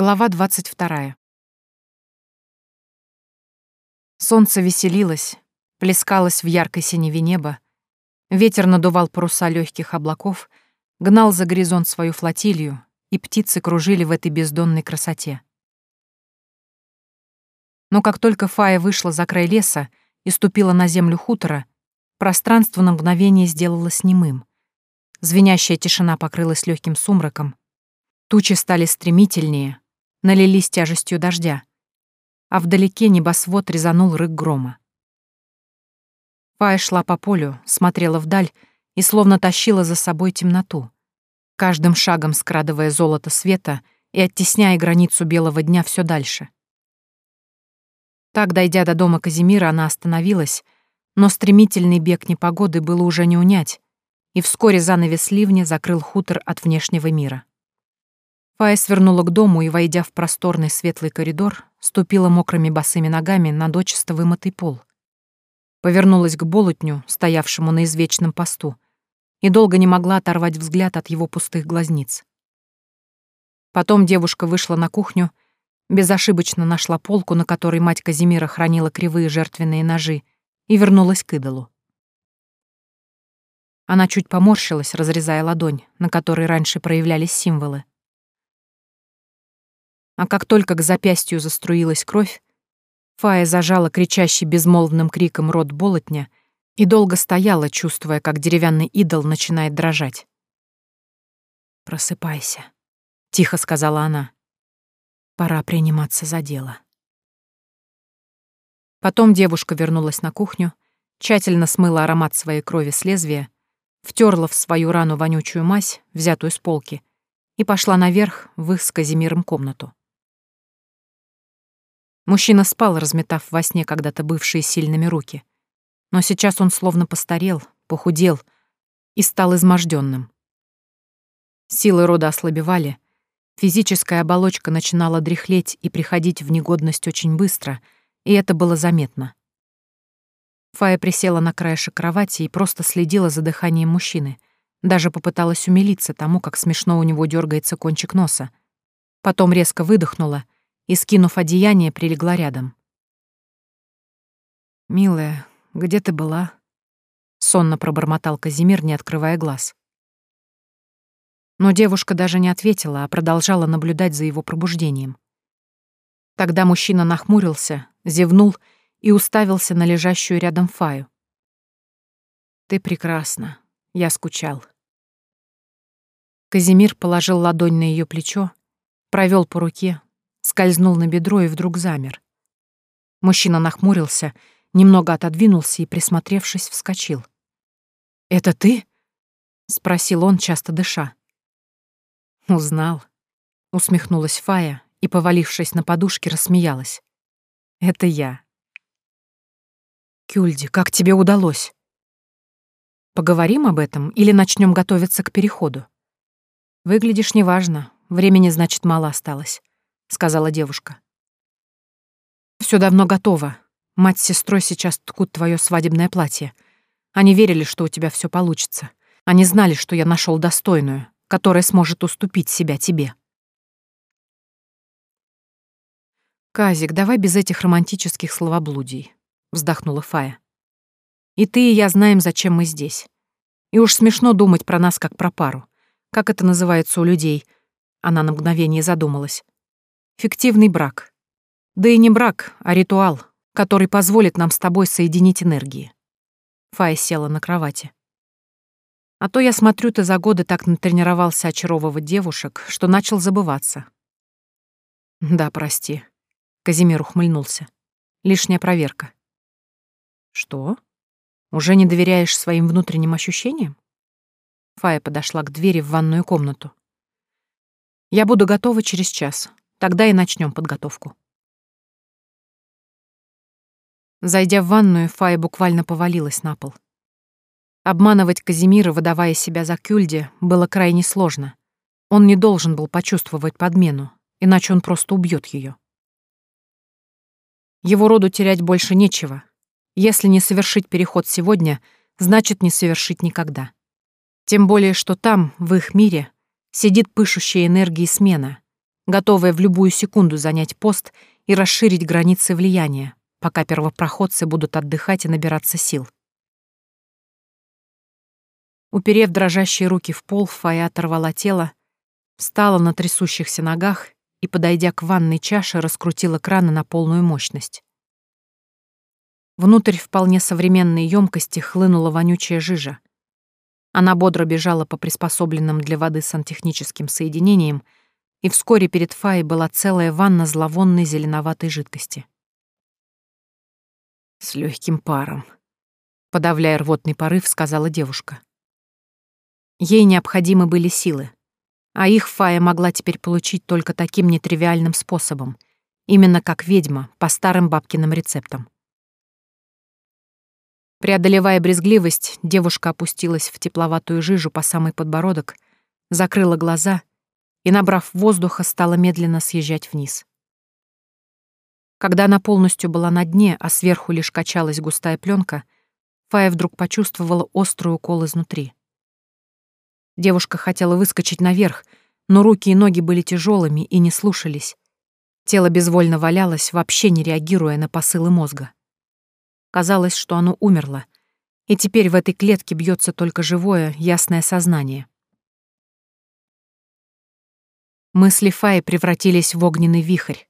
Глава двадцать вторая. Солнце веселилось, плескалось в яркой синеве неба, ветер надувал паруса легких облаков, гнал за горизонт свою флотилию, и птицы кружили в этой бездонной красоте. Но как только Фая вышла за край леса и ступила на землю хутора, пространство на мгновение сделалось немым. Звенящая тишина покрылась легким сумраком, тучи стали стремительнее, налились тяжестью дождя, а вдалеке небосвод резанул рык грома. Фая шла по полю, смотрела вдаль и словно тащила за собой темноту, каждым шагом скрадывая золото света и оттесняя границу белого дня все дальше. Так, дойдя до дома Казимира, она остановилась, но стремительный бег непогоды было уже не унять, и вскоре занавес ливня закрыл хутор от внешнего мира. Фая свернула к дому и, войдя в просторный светлый коридор, ступила мокрыми босыми ногами на дочисто вымытый пол. Повернулась к болотню, стоявшему на извечном посту, и долго не могла оторвать взгляд от его пустых глазниц. Потом девушка вышла на кухню, безошибочно нашла полку, на которой мать Казимира хранила кривые жертвенные ножи, и вернулась к идолу. Она чуть поморщилась, разрезая ладонь, на которой раньше проявлялись символы. А как только к запястью заструилась кровь, Фая зажала кричащий безмолвным криком рот болотня и долго стояла, чувствуя, как деревянный идол начинает дрожать. «Просыпайся», — тихо сказала она. «Пора приниматься за дело». Потом девушка вернулась на кухню, тщательно смыла аромат своей крови с лезвия, втерла в свою рану вонючую мазь, взятую с полки, и пошла наверх в их с Казимиром комнату. Мужчина спал, разметав во сне когда-то бывшие сильными руки. Но сейчас он словно постарел, похудел и стал изможденным. Силы рода ослабевали, физическая оболочка начинала дряхлеть и приходить в негодность очень быстро, и это было заметно. Фая присела на краешек кровати и просто следила за дыханием мужчины. Даже попыталась умилиться тому, как смешно у него дергается кончик носа. Потом резко выдохнула — и, скинув одеяние, прилегла рядом. «Милая, где ты была?» — сонно пробормотал Казимир, не открывая глаз. Но девушка даже не ответила, а продолжала наблюдать за его пробуждением. Тогда мужчина нахмурился, зевнул и уставился на лежащую рядом Фаю. «Ты прекрасна. Я скучал». Казимир положил ладонь на ее плечо, провел по руке, скользнул на бедро и вдруг замер. Мужчина нахмурился, немного отодвинулся и, присмотревшись, вскочил. «Это ты?» — спросил он, часто дыша. «Узнал», — усмехнулась Фая и, повалившись на подушке, рассмеялась. «Это я». «Кюльди, как тебе удалось?» «Поговорим об этом или начнем готовиться к переходу?» «Выглядишь неважно, времени, значит, мало осталось». — сказала девушка. Все давно готово. Мать с сестрой сейчас ткут твое свадебное платье. Они верили, что у тебя все получится. Они знали, что я нашел достойную, которая сможет уступить себя тебе. «Казик, давай без этих романтических словоблудий», — вздохнула Фая. «И ты, и я знаем, зачем мы здесь. И уж смешно думать про нас как про пару. Как это называется у людей?» Она на мгновение задумалась. Фиктивный брак. Да и не брак, а ритуал, который позволит нам с тобой соединить энергии. Фая села на кровати. А то я смотрю, ты за годы так натренировался очаровывать девушек, что начал забываться. Да, прости. Казимир ухмыльнулся. Лишняя проверка. Что? Уже не доверяешь своим внутренним ощущениям? Фая подошла к двери в ванную комнату. Я буду готова через час. Тогда и начнем подготовку. Зайдя в ванную, Фая буквально повалилась на пол. Обманывать Казимира, выдавая себя за Кюльде, было крайне сложно. Он не должен был почувствовать подмену, иначе он просто убьет ее. Его роду терять больше нечего. Если не совершить переход сегодня, значит не совершить никогда. Тем более, что там, в их мире, сидит пышущая энергией смена, готовая в любую секунду занять пост и расширить границы влияния, пока первопроходцы будут отдыхать и набираться сил. Уперев дрожащие руки в пол, Фая оторвала тело, встала на трясущихся ногах и, подойдя к ванной чаше, раскрутила краны на полную мощность. Внутрь вполне современной емкости хлынула вонючая жижа. Она бодро бежала по приспособленным для воды сантехническим соединениям, и вскоре перед Фаей была целая ванна зловонной зеленоватой жидкости. «С легким паром», — подавляя рвотный порыв, сказала девушка. Ей необходимы были силы, а их Фая могла теперь получить только таким нетривиальным способом, именно как ведьма, по старым бабкиным рецептам. Преодолевая брезгливость, девушка опустилась в тепловатую жижу по самый подбородок, закрыла глаза и, набрав воздуха, стала медленно съезжать вниз. Когда она полностью была на дне, а сверху лишь качалась густая пленка, Фая вдруг почувствовала острый укол изнутри. Девушка хотела выскочить наверх, но руки и ноги были тяжелыми и не слушались. Тело безвольно валялось, вообще не реагируя на посылы мозга. Казалось, что оно умерло, и теперь в этой клетке бьется только живое, ясное сознание. Мысли Фаи превратились в огненный вихрь.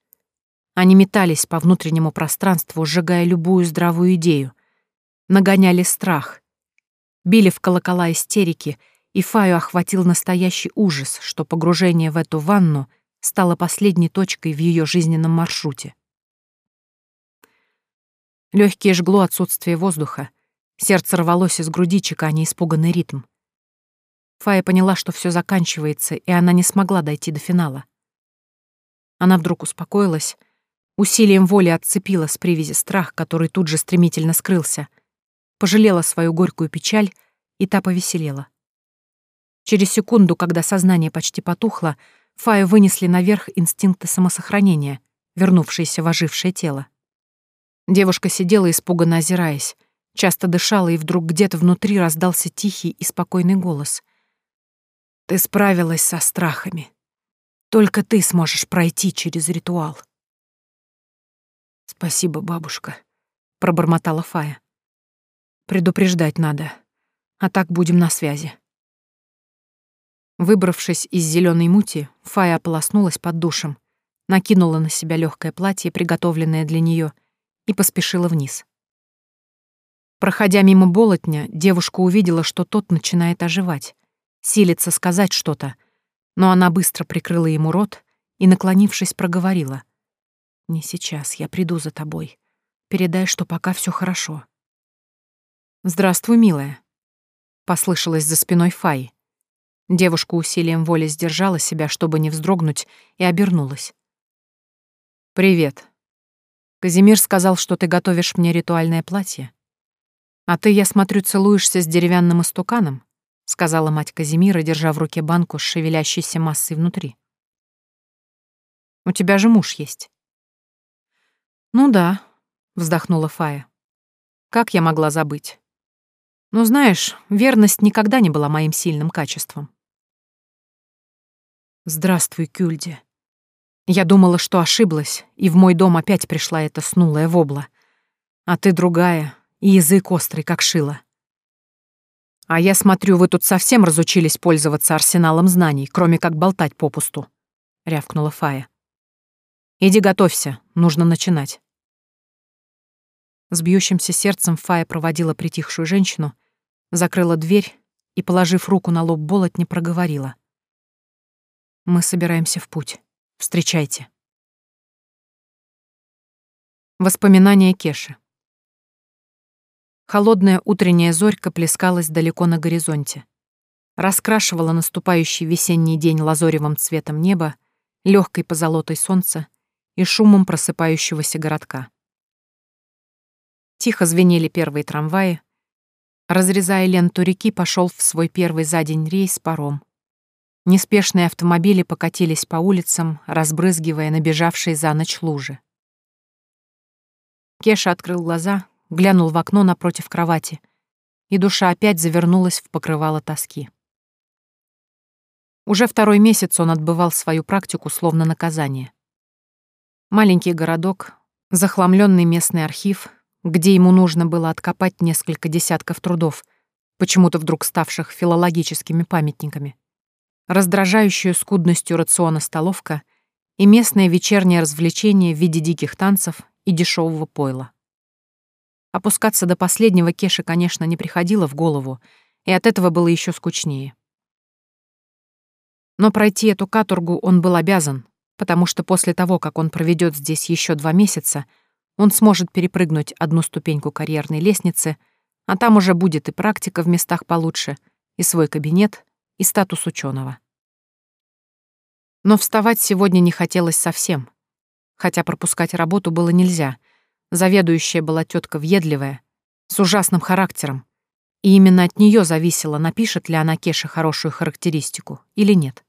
Они метались по внутреннему пространству, сжигая любую здравую идею, нагоняли страх, били в колокола истерики, и Фаю охватил настоящий ужас, что погружение в эту ванну стало последней точкой в ее жизненном маршруте. Легкие жгло отсутствие воздуха. Сердце рвалось из груди, чеканя испуганный ритм. Фая поняла, что все заканчивается, и она не смогла дойти до финала. Она вдруг успокоилась, усилием воли отцепила с привязи страх, который тут же стремительно скрылся, пожалела свою горькую печаль, и та повеселела. Через секунду, когда сознание почти потухло, Фаю вынесли наверх инстинкты самосохранения, вернувшиеся в ожившее тело. Девушка сидела, испуганно озираясь, часто дышала, и вдруг где-то внутри раздался тихий и спокойный голос. «Ты справилась со страхами. Только ты сможешь пройти через ритуал». «Спасибо, бабушка», — пробормотала Фая. «Предупреждать надо, а так будем на связи». Выбравшись из зеленой мути, Фая ополоснулась под душем, накинула на себя легкое платье, приготовленное для нее, и поспешила вниз. Проходя мимо болотня, девушка увидела, что тот начинает оживать, силится сказать что-то, но она быстро прикрыла ему рот и, наклонившись, проговорила. «Не сейчас, я приду за тобой. Передай, что пока все хорошо». «Здравствуй, милая», — послышалось за спиной Фаи. Девушка усилием воли сдержала себя, чтобы не вздрогнуть, и обернулась. «Привет», Казимир сказал, что ты готовишь мне ритуальное платье. А ты, я смотрю, целуешься с деревянным истуканом, сказала мать Казимира, держа в руке банку с шевелящейся массой внутри. У тебя же муж есть. Ну да, вздохнула Фая. Как я могла забыть? Ну, знаешь, верность никогда не была моим сильным качеством. Здравствуй, Кюльде, я думала, что ошиблась, и в мой дом опять пришла эта снулая вобла. А ты другая, и язык острый, как шило. А я смотрю, вы тут совсем разучились пользоваться арсеналом знаний, кроме как болтать попусту, — рявкнула Фая. Иди готовься, нужно начинать. С бьющимся сердцем Фая проводила притихшую женщину, закрыла дверь и, положив руку на лоб болотни, проговорила. «Мы собираемся в путь». Встречайте. Воспоминания Кеши. Холодная утренняя зорька плескалась далеко на горизонте. Раскрашивала наступающий весенний день лазоревым цветом неба, легкой позолотой солнца и шумом просыпающегося городка. Тихо звенели первые трамваи. Разрезая ленту реки, пошел в свой первый за день рейс паром. Неспешные автомобили покатились по улицам, разбрызгивая набежавшие за ночь лужи. Кеша открыл глаза, глянул в окно напротив кровати, и душа опять завернулась в покрывало тоски. Уже второй месяц он отбывал свою практику словно наказание. Маленький городок, захламленный местный архив, где ему нужно было откопать несколько десятков трудов, почему-то вдруг ставших филологическими памятниками, раздражающую скудностью рациона столовка и местное вечернее развлечение в виде диких танцев и дешевого пойла. Опускаться до последнего Кеше, конечно, не приходило в голову, и от этого было еще скучнее. Но пройти эту каторгу он был обязан, потому что после того, как он проведет здесь еще два месяца, он сможет перепрыгнуть одну ступеньку карьерной лестницы, а там уже будет и практика в местах получше, и свой кабинет, и статус ученого. Но вставать сегодня не хотелось совсем, хотя пропускать работу было нельзя. Заведующая была тетка въедливая, с ужасным характером, и именно от нее зависело, напишет ли она Кеше хорошую характеристику или нет.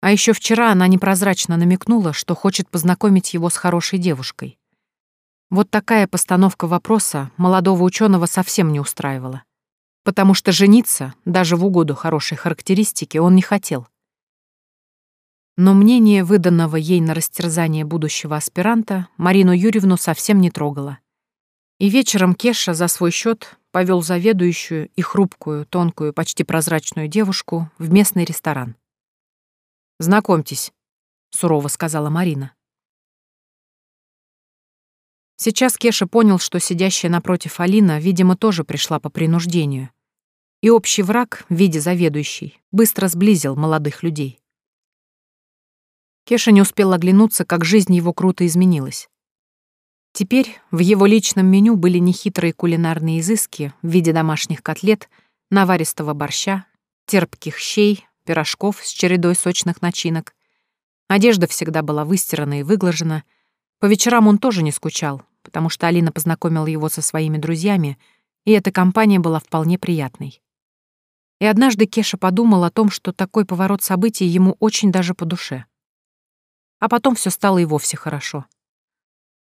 А еще вчера она непрозрачно намекнула, что хочет познакомить его с хорошей девушкой. Вот такая постановка вопроса молодого ученого совсем не устраивала. Потому что жениться, даже в угоду хорошей характеристики, он не хотел. Но мнение выданного ей на растерзание будущего аспиранта Марину Юрьевну совсем не трогало. И вечером Кеша за свой счет повел заведующую и хрупкую, тонкую, почти прозрачную девушку в местный ресторан. Знакомьтесь», — сурово сказала Марина. Сейчас Кеша понял, что сидящая напротив Алина, видимо, тоже пришла по принуждению. И общий враг, в виде заведующей, быстро сблизил молодых людей. Кеша не успел оглянуться, как жизнь его круто изменилась. Теперь в его личном меню были нехитрые кулинарные изыски в виде домашних котлет, наваристого борща, терпких щей, пирожков с чередой сочных начинок. Одежда всегда была выстирана и выглажена. По вечерам он тоже не скучал, потому что Алина познакомила его со своими друзьями, и эта компания была вполне приятной. И однажды Кеша подумал о том, что такой поворот событий ему очень даже по душе. А потом все стало и вовсе хорошо.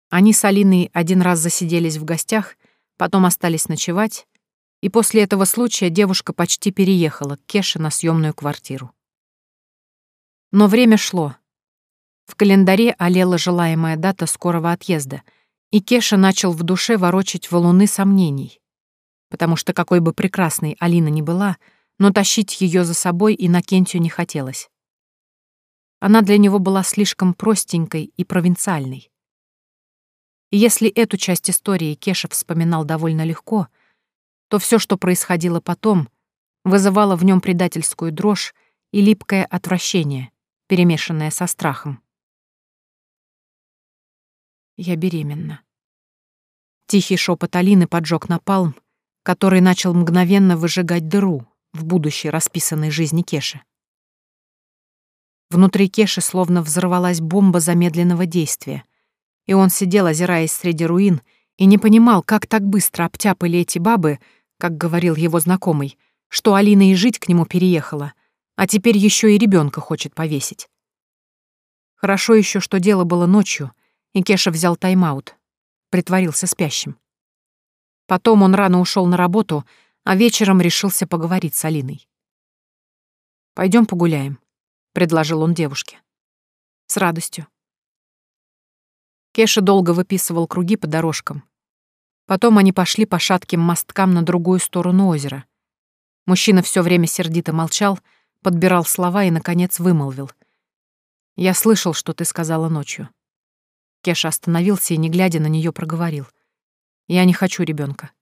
Они с Алиной один раз засиделись в гостях, потом остались ночевать, и после этого случая девушка почти переехала к Кеше на съемную квартиру. Но время шло. В календаре олела желаемая дата скорого отъезда, и Кеша начал в душе ворочать валуны сомнений. Потому что какой бы прекрасной Алина ни была, но тащить ее за собой Иннокентию не хотелось. Она для него была слишком простенькой и провинциальной. И если эту часть истории Кеша вспоминал довольно легко — то все, что происходило потом, вызывало в нем предательскую дрожь и липкое отвращение, перемешанное со страхом. Я беременна. Тихий шепот Алины поджег напалм, который начал мгновенно выжигать дыру в будущей расписанной жизни Кеши. Внутри Кеши словно взорвалась бомба замедленного действия, и он сидел, озираясь среди руин, и не понимал, как так быстро обтяпали эти бабы, как говорил его знакомый, что Алина и жить к нему переехала, а теперь еще и ребенка хочет повесить. Хорошо еще, что дело было ночью, и Кеша взял тайм-аут, притворился спящим. Потом он рано ушел на работу, а вечером решился поговорить с Алиной. Пойдем погуляем», — предложил он девушке. «С радостью». Кеша долго выписывал круги по дорожкам, Потом они пошли по шатким мосткам на другую сторону озера. Мужчина все время сердито молчал, подбирал слова и, наконец, вымолвил. «Я слышал, что ты сказала ночью». Кеша остановился и, не глядя на нее, проговорил. «Я не хочу ребенка.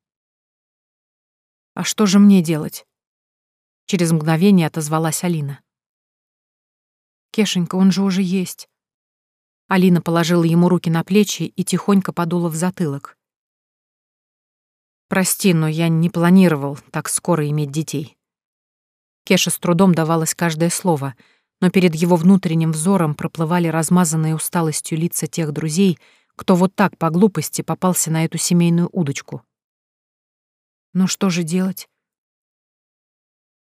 «А что же мне делать?» Через мгновение отозвалась Алина. «Кешенька, он же уже есть». Алина положила ему руки на плечи и тихонько подула в затылок. Прости, но я не планировал так скоро иметь детей. Кеша с трудом давалось каждое слово, но перед его внутренним взором проплывали размазанные усталостью лица тех друзей, кто вот так по глупости попался на эту семейную удочку. Ну что же делать?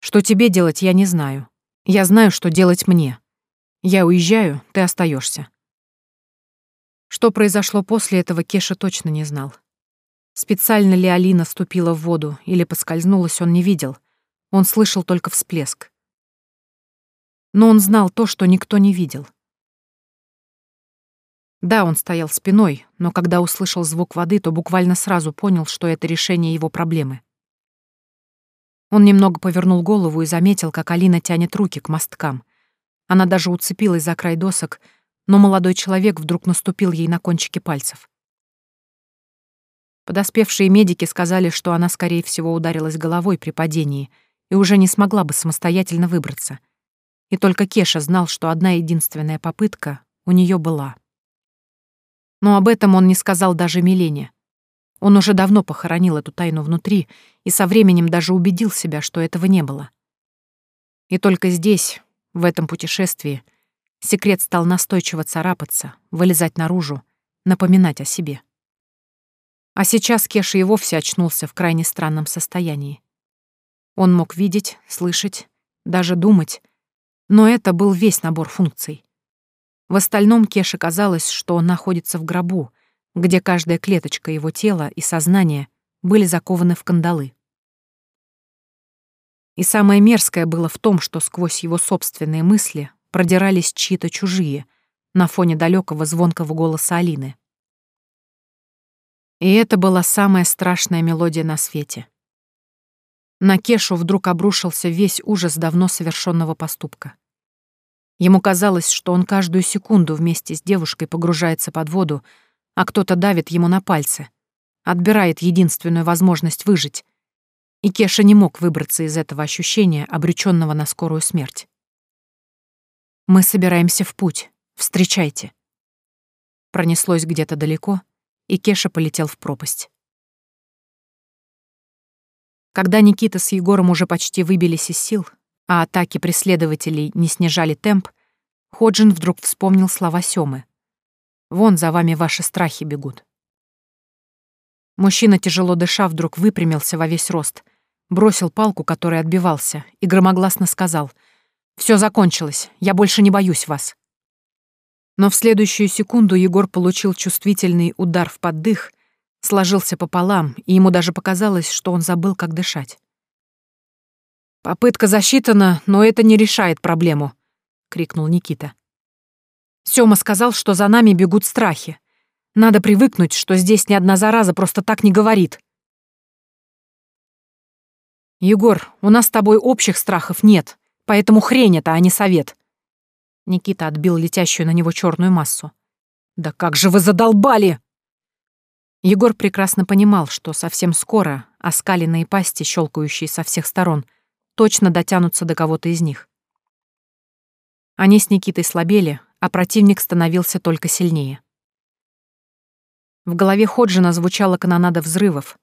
Что тебе делать, я не знаю. Я знаю, что делать мне. Я уезжаю, ты остаешься. Что произошло после этого, Кеша точно не знал. Специально ли Алина ступила в воду или поскользнулась, он не видел. Он слышал только всплеск. Но он знал то, что никто не видел. Да, он стоял спиной, но когда услышал звук воды, то буквально сразу понял, что это решение его проблемы. Он немного повернул голову и заметил, как Алина тянет руки к мосткам. Она даже уцепилась за край досок, но молодой человек вдруг наступил ей на кончики пальцев. Подоспевшие медики сказали, что она, скорее всего, ударилась головой при падении и уже не смогла бы самостоятельно выбраться. И только Кеша знал, что одна единственная попытка у нее была. Но об этом он не сказал даже Милене. Он уже давно похоронил эту тайну внутри и со временем даже убедил себя, что этого не было. И только здесь, в этом путешествии, секрет стал настойчиво царапаться, вылезать наружу, напоминать о себе. А сейчас Кеша и вовсе очнулся в крайне странном состоянии. Он мог видеть, слышать, даже думать, но это был весь набор функций. В остальном Кеше казалось, что он находится в гробу, где каждая клеточка его тела и сознания были закованы в кандалы. И самое мерзкое было в том, что сквозь его собственные мысли продирались чьи-то чужие на фоне далекого звонкого голоса Алины. И это была самая страшная мелодия на свете. На Кешу вдруг обрушился весь ужас давно совершенного поступка. Ему казалось, что он каждую секунду вместе с девушкой погружается под воду, а кто-то давит ему на пальцы, отбирает единственную возможность выжить. И Кеша не мог выбраться из этого ощущения, обреченного на скорую смерть. «Мы собираемся в путь. Встречайте». Пронеслось где-то далеко — и Кеша полетел в пропасть. Когда Никита с Егором уже почти выбились из сил, а атаки преследователей не снижали темп, Ходжин вдруг вспомнил слова Сёмы. «Вон за вами ваши страхи бегут». Мужчина, тяжело дыша, вдруг выпрямился во весь рост, бросил палку, которой отбивался, и громогласно сказал «Всё закончилось, я больше не боюсь вас». Но в следующую секунду Егор получил чувствительный удар в поддых, сложился пополам, и ему даже показалось, что он забыл, как дышать. «Попытка засчитана, но это не решает проблему», — крикнул Никита. Сёма сказал, что за нами бегут страхи. Надо привыкнуть, что здесь ни одна зараза просто так не говорит. «Егор, у нас с тобой общих страхов нет, поэтому хрень это, а не совет», Никита отбил летящую на него черную массу. «Да как же вы задолбали!» Егор прекрасно понимал, что совсем скоро оскаленные пасти, щелкающие со всех сторон, точно дотянутся до кого-то из них. Они с Никитой слабели, а противник становился только сильнее. В голове Ходжина звучала канонада взрывов.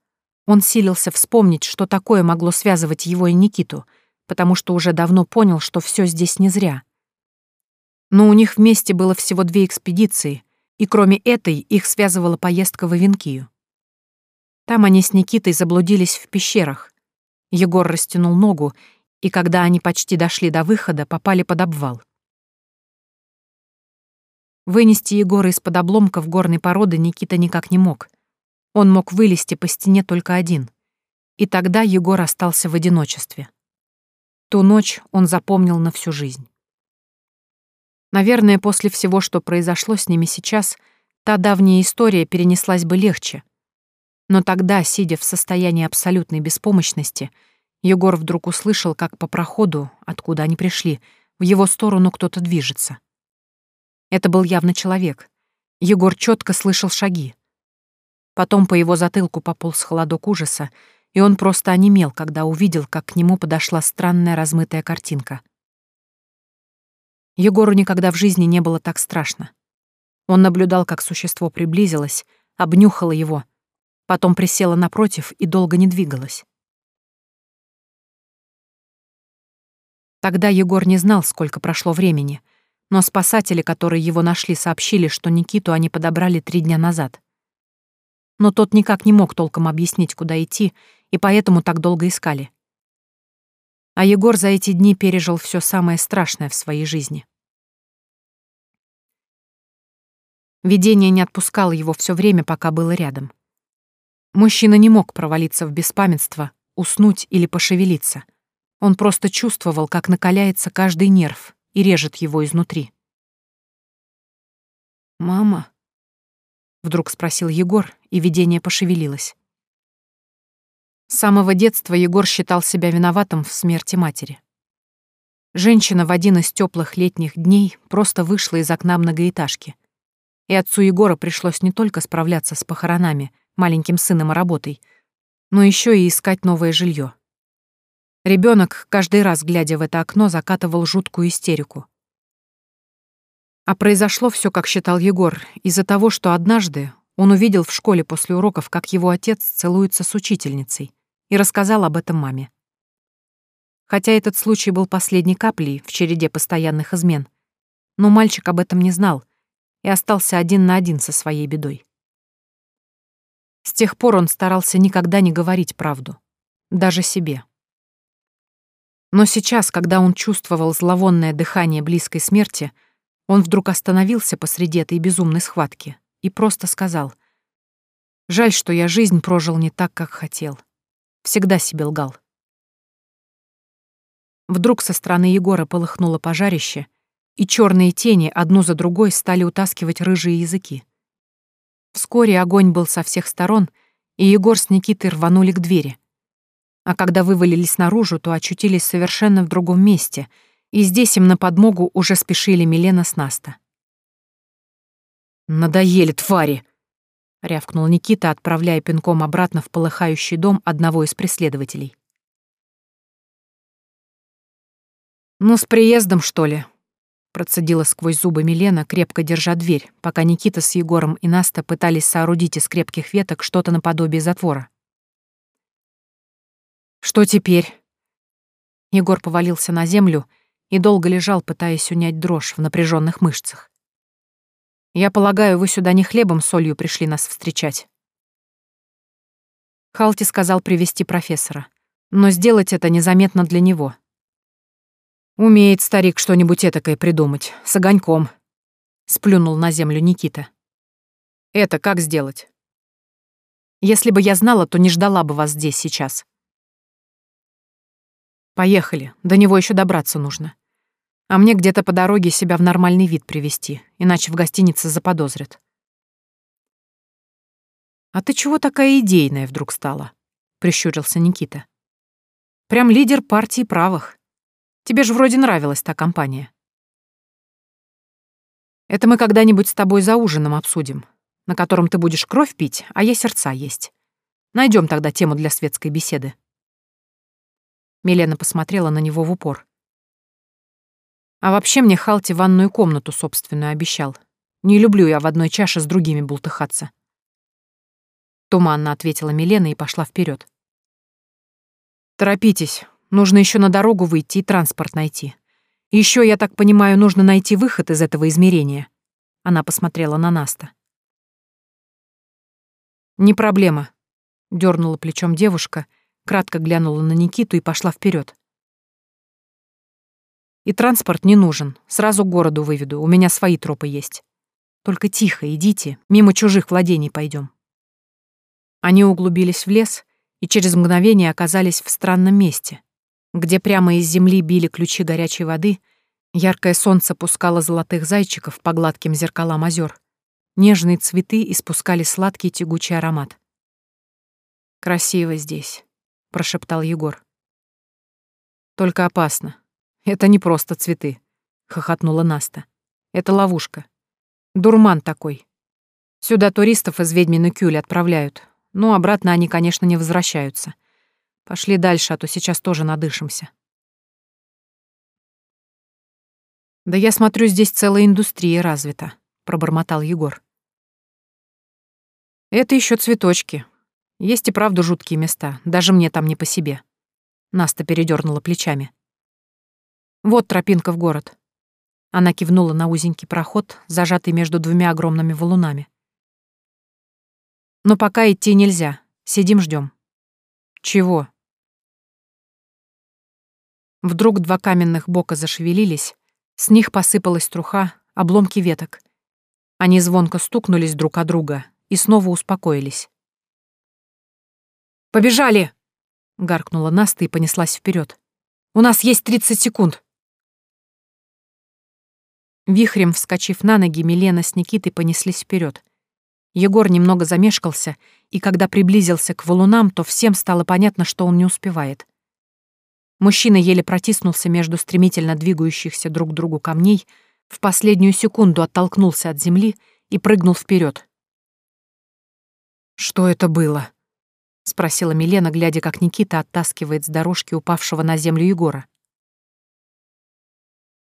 Он силился вспомнить, что такое могло связывать его и Никиту, потому что уже давно понял, что все здесь не зря — но у них вместе было всего две экспедиции, и кроме этой их связывала поездка в Авенкию. Там они с Никитой заблудились в пещерах. Егор растянул ногу, и когда они почти дошли до выхода, попали под обвал. Вынести Егора из-под обломков горной породы Никита никак не мог. Он мог вылезти по стене только один. И тогда Егор остался в одиночестве. Ту ночь он запомнил на всю жизнь. Наверное, после всего, что произошло с ними сейчас, та давняя история перенеслась бы легче. Но тогда, сидя в состоянии абсолютной беспомощности, Егор вдруг услышал, как по проходу, откуда они пришли, в его сторону кто-то движется. Это был явно человек. Егор четко слышал шаги. Потом по его затылку пополз холодок ужаса, и он просто онемел, когда увидел, как к нему подошла странная размытая картинка — Егору никогда в жизни не было так страшно. Он наблюдал, как существо приблизилось, обнюхало его, потом присела напротив и долго не двигалась. Тогда Егор не знал, сколько прошло времени, но спасатели, которые его нашли, сообщили, что Никиту они подобрали три дня назад. Но тот никак не мог толком объяснить, куда идти, и поэтому так долго искали. А Егор за эти дни пережил все самое страшное в своей жизни. Видение не отпускало его все время, пока было рядом. Мужчина не мог провалиться в беспамятство, уснуть или пошевелиться. Он просто чувствовал, как накаляется каждый нерв, и режет его изнутри. «Мама?» — вдруг спросил Егор, и видение пошевелилось. С самого детства Егор считал себя виноватым в смерти матери. Женщина в один из теплых летних дней просто вышла из окна многоэтажки. И отцу Егора пришлось не только справляться с похоронами, маленьким сыном и работой, но еще и искать новое жилье. Ребенок, каждый раз глядя в это окно, закатывал жуткую истерику. А произошло все, как считал Егор, из-за того, что однажды он увидел в школе после уроков, как его отец целуется с учительницей, и рассказал об этом маме. Хотя этот случай был последней каплей в череде постоянных измен, но мальчик об этом не знал и остался один на один со своей бедой. С тех пор он старался никогда не говорить правду, даже себе. Но сейчас, когда он чувствовал зловонное дыхание близкой смерти, он вдруг остановился посреди этой безумной схватки и просто сказал, «Жаль, что я жизнь прожил не так, как хотел. Всегда себе лгал. Вдруг со стороны Егора полыхнуло пожарище, и черные тени одну за другой стали утаскивать рыжие языки. Вскоре огонь был со всех сторон, и Егор с Никитой рванули к двери. А когда вывалились наружу, то очутились совершенно в другом месте, и здесь им на подмогу уже спешили Милена с Наста. «Надоели, твари!» — рявкнул Никита, отправляя пинком обратно в полыхающий дом одного из преследователей. «Ну, с приездом, что ли?» — процедила сквозь зубы Милена, крепко держа дверь, пока Никита с Егором и Наста пытались соорудить из крепких веток что-то наподобие затвора. «Что теперь?» Егор повалился на землю и долго лежал, пытаясь унять дрожь в напряженных мышцах. Я полагаю, вы сюда не хлебом солью пришли нас встречать. Халти сказал привести профессора, но сделать это незаметно для него. Умеет старик что-нибудь этакое придумать, с огоньком. Сплюнул на землю Никита. Это как сделать? Если бы я знала, то не ждала бы вас здесь сейчас. Поехали, до него еще добраться нужно. А мне где-то по дороге себя в нормальный вид привести, иначе в гостинице заподозрят. «А ты чего такая идейная вдруг стала?» — прищурился Никита. «Прям лидер партии правых. Тебе же вроде нравилась та компания». «Это мы когда-нибудь с тобой за ужином обсудим, на котором ты будешь кровь пить, а я сердца есть. Найдем тогда тему для светской беседы». Милена посмотрела на него в упор. А вообще мне Халти ванную комнату собственную обещал. Не люблю я в одной чаше с другими бултыхаться. Туманно ответила Милена и пошла вперед. Торопитесь, нужно еще на дорогу выйти и транспорт найти. Еще, я так понимаю, нужно найти выход из этого измерения. Она посмотрела на Наста. Не проблема, дернула плечом девушка, кратко глянула на Никиту и пошла вперед. И транспорт не нужен. Сразу к городу выведу, у меня свои тропы есть. Только тихо идите, мимо чужих владений пойдем. Они углубились в лес и через мгновение оказались в странном месте, где прямо из земли били ключи горячей воды, яркое солнце пускало золотых зайчиков по гладким зеркалам озер, нежные цветы испускали сладкий тягучий аромат. «Красиво здесь», — прошептал Егор. «Только опасно. «Это не просто цветы», — хохотнула Наста. «Это ловушка. Дурман такой. Сюда туристов из ведьмины кюли отправляют. Ну, обратно они, конечно, не возвращаются. Пошли дальше, а то сейчас тоже надышимся». «Да я смотрю, здесь целая индустрия развита», — пробормотал Егор. «Это еще цветочки. Есть и правда жуткие места, даже мне там не по себе». Наста передернула плечами. Вот тропинка в город. Она кивнула на узенький проход, зажатый между двумя огромными валунами. Но пока идти нельзя. Сидим, ждем. Чего? Вдруг два каменных бока зашевелились, с них посыпалась труха, обломки веток. Они звонко стукнулись друг о друга и снова успокоились. «Побежали!» — гаркнула Наста и понеслась вперед. «У нас есть тридцать секунд!» Вихрем вскочив на ноги, Милена с Никитой понеслись вперед. Егор немного замешкался, и когда приблизился к валунам, то всем стало понятно, что он не успевает. Мужчина еле протиснулся между стремительно двигающихся друг к другу камней, в последнюю секунду оттолкнулся от земли и прыгнул вперед. «Что это было?» — спросила Милена, глядя, как Никита оттаскивает с дорожки упавшего на землю Егора.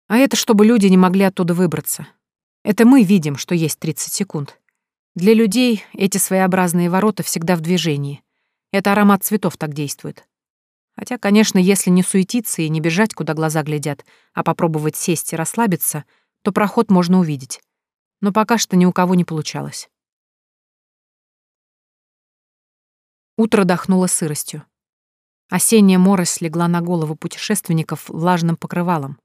А это чтобы люди не могли оттуда выбраться. Это мы видим, что есть 30 секунд. Для людей эти своеобразные ворота всегда в движении. Это аромат цветов так действует. Хотя, конечно, если не суетиться и не бежать, куда глаза глядят, а попробовать сесть и расслабиться, то проход можно увидеть. Но пока что ни у кого не получалось. Утро дохнуло сыростью. Осенняя морось легла на голову путешественников влажным покрывалом.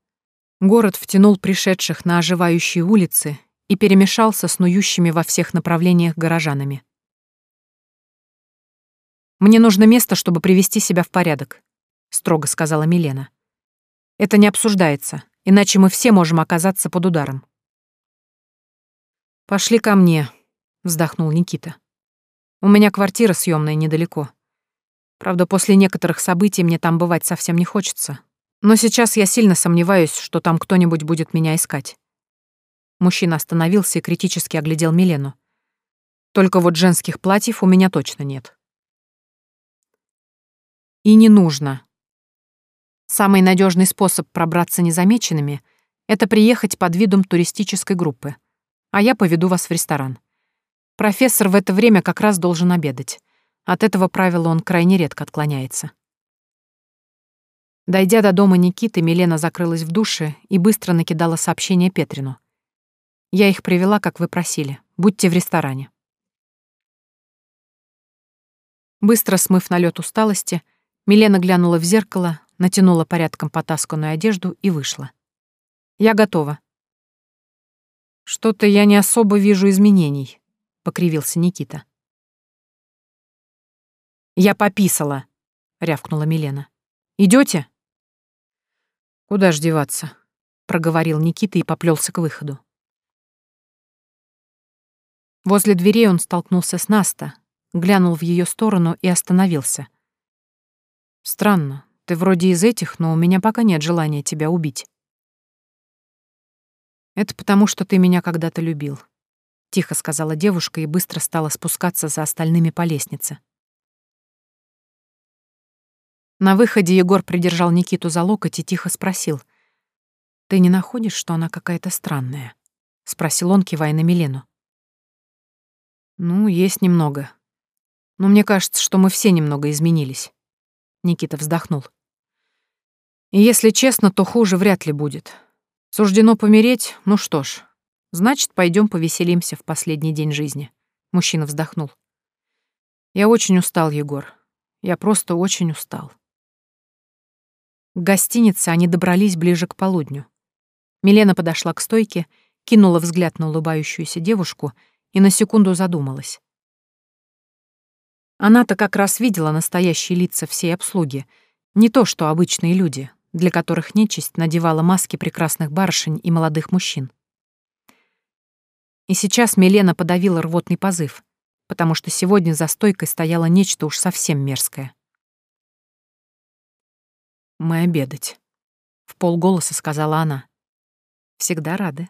Город втянул пришедших на оживающие улицы и перемешался с снующими во всех направлениях горожанами. «Мне нужно место, чтобы привести себя в порядок», — строго сказала Милена. «Это не обсуждается, иначе мы все можем оказаться под ударом». «Пошли ко мне», — вздохнул Никита. «У меня квартира съемная недалеко. Правда, после некоторых событий мне там бывать совсем не хочется, но сейчас я сильно сомневаюсь, что там кто-нибудь будет меня искать. Мужчина остановился и критически оглядел Милену. Только вот женских платьев у меня точно нет. И не нужно. Самый надежный способ пробраться незамеченными — это приехать под видом туристической группы, а я поведу вас в ресторан. Профессор в это время как раз должен обедать. От этого правила он крайне редко отклоняется. Дойдя до дома Никиты, Милена закрылась в душе и быстро накидала сообщение Петрину. «Я их привела, как вы просили. Будьте в ресторане». Быстро смыв налет усталости, Милена глянула в зеркало, натянула порядком потасканную одежду и вышла. «Я готова». «Что-то я не особо вижу изменений», — покривился Никита. «Я пописала», — рявкнула Милена. Идете? «Куда ж деваться?» — проговорил Никита и поплелся к выходу. Возле дверей он столкнулся с Наста, глянул в ее сторону и остановился. «Странно, ты вроде из этих, но у меня пока нет желания тебя убить». «Это потому, что ты меня когда-то любил», — тихо сказала девушка и быстро стала спускаться за остальными по лестнице. На выходе Егор придержал Никиту за локоть и тихо спросил. «Ты не находишь, что она какая-то странная?» — спросил он, кивая на Милену. «Ну, есть немного. Но мне кажется, что мы все немного изменились». Никита вздохнул. «И если честно, то хуже вряд ли будет. Суждено помереть, ну что ж, значит, пойдем повеселимся в последний день жизни». Мужчина вздохнул. «Я очень устал, Егор. Я просто очень устал». К гостинице они добрались ближе к полудню. Милена подошла к стойке, кинула взгляд на улыбающуюся девушку и на секунду задумалась. Она-то как раз видела настоящие лица всей обслуги, не то что обычные люди, для которых нечисть надевала маски прекрасных барышень и молодых мужчин. И сейчас Милена подавила рвотный позыв, потому что сегодня за стойкой стояло нечто уж совсем мерзкое. «Мы обедать», — в полголоса сказала она. «Всегда рады».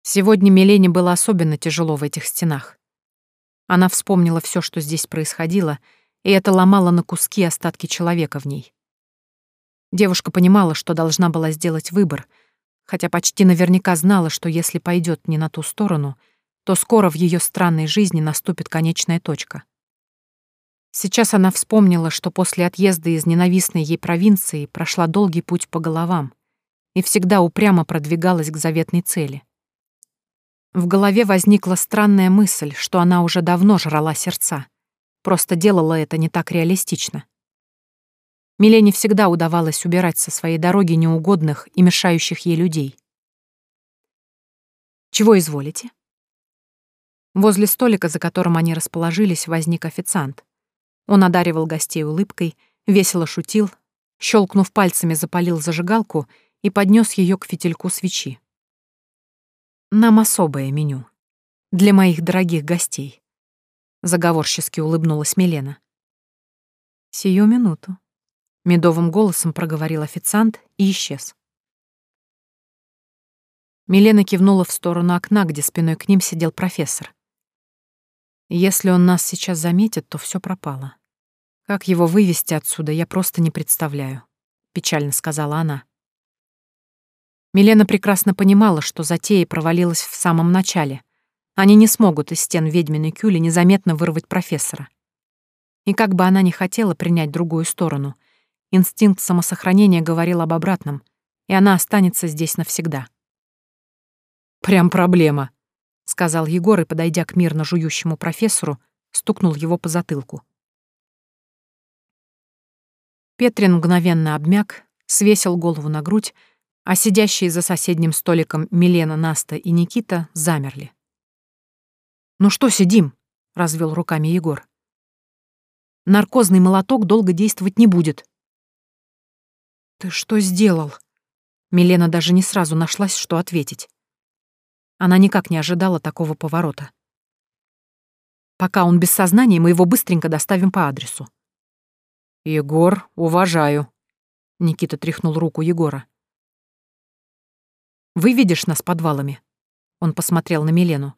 Сегодня Милене было особенно тяжело в этих стенах. Она вспомнила все, что здесь происходило, и это ломало на куски остатки человека в ней. Девушка понимала, что должна была сделать выбор, хотя почти наверняка знала, что если пойдет не на ту сторону, то скоро в ее странной жизни наступит конечная точка. Сейчас она вспомнила, что после отъезда из ненавистной ей провинции прошла долгий путь по головам и всегда упрямо продвигалась к заветной цели. В голове возникла странная мысль, что она уже давно жрала сердца, просто делала это не так реалистично. Милене всегда удавалось убирать со своей дороги неугодных и мешающих ей людей. «Чего изволите?» Возле столика, за которым они расположились, возник официант. Он одаривал гостей улыбкой, весело шутил, щелкнув пальцами, запалил зажигалку и поднес ее к фитильку свечи. «Нам особое меню. Для моих дорогих гостей», — заговорчески улыбнулась Милена. «Сию минуту», — медовым голосом проговорил официант и исчез. Милена кивнула в сторону окна, где спиной к ним сидел профессор. Если он нас сейчас заметит, то все пропало. Как его вывести отсюда, я просто не представляю, печально сказала она. Милена прекрасно понимала, что затея провалилась в самом начале. Они не смогут из стен ведьминой кюли незаметно вырвать профессора. И как бы она ни хотела принять другую сторону, инстинкт самосохранения говорил об обратном, и она останется здесь навсегда. «Прям проблема», — сказал Егор и, подойдя к мирно жующему профессору, стукнул его по затылку. Петрин мгновенно обмяк, свесил голову на грудь, а сидящие за соседним столиком Милена, Наста и Никита замерли. «Ну что сидим?» — развел руками Егор. «Наркозный молоток долго действовать не будет». «Ты что сделал?» Милена даже не сразу нашлась, что ответить. Она никак не ожидала такого поворота. «Пока он без сознания, мы его быстренько доставим по адресу». «Егор, уважаю», — Никита тряхнул руку Егора. «Вы видишь нас подвалами?» Он посмотрел на Милену.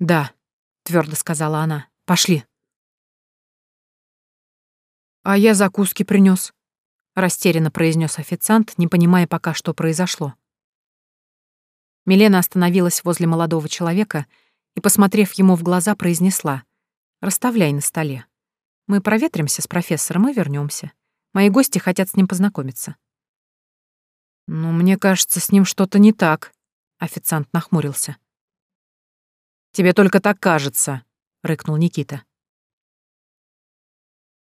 «Да», — твердо сказала она. «Пошли». «А я закуски принес, растерянно произнес официант, не понимая пока, что произошло. Милена остановилась возле молодого человека и, посмотрев ему в глаза, произнесла «Расставляй на столе. Мы проветримся с профессором и вернемся. Мои гости хотят с ним познакомиться». «Ну, мне кажется, с ним что-то не так», — официант нахмурился. «Тебе только так кажется», — рыкнул Никита.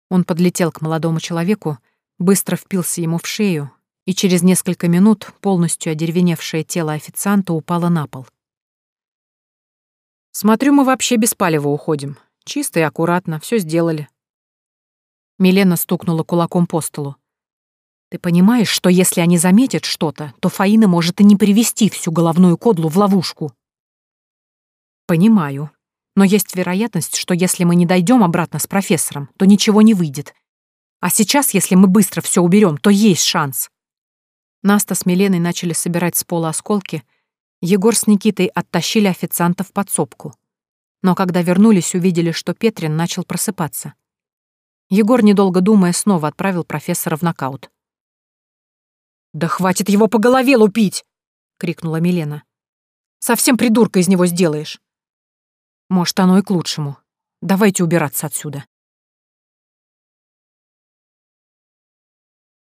Он подлетел к молодому человеку, быстро впился ему в шею, и через несколько минут полностью одеревеневшее тело официанта упало на пол. «Смотрю, мы вообще без палева уходим. Чисто и аккуратно, все сделали». Милена стукнула кулаком по столу. Ты понимаешь, что если они заметят что-то, то Фаина может и не привести всю головную кодлу в ловушку? Понимаю. Но есть вероятность, что если мы не дойдем обратно с профессором, то ничего не выйдет. А сейчас, если мы быстро все уберем, то есть шанс. Наста с Миленой начали собирать с пола осколки. Егор с Никитой оттащили официанта в подсобку. Но когда вернулись, увидели, что Петрин начал просыпаться. Егор, недолго думая, снова отправил профессора в нокаут. «Да хватит его по голове лупить!» — крикнула Милена. «Совсем придурка из него сделаешь!» «Может, оно и к лучшему. Давайте убираться отсюда».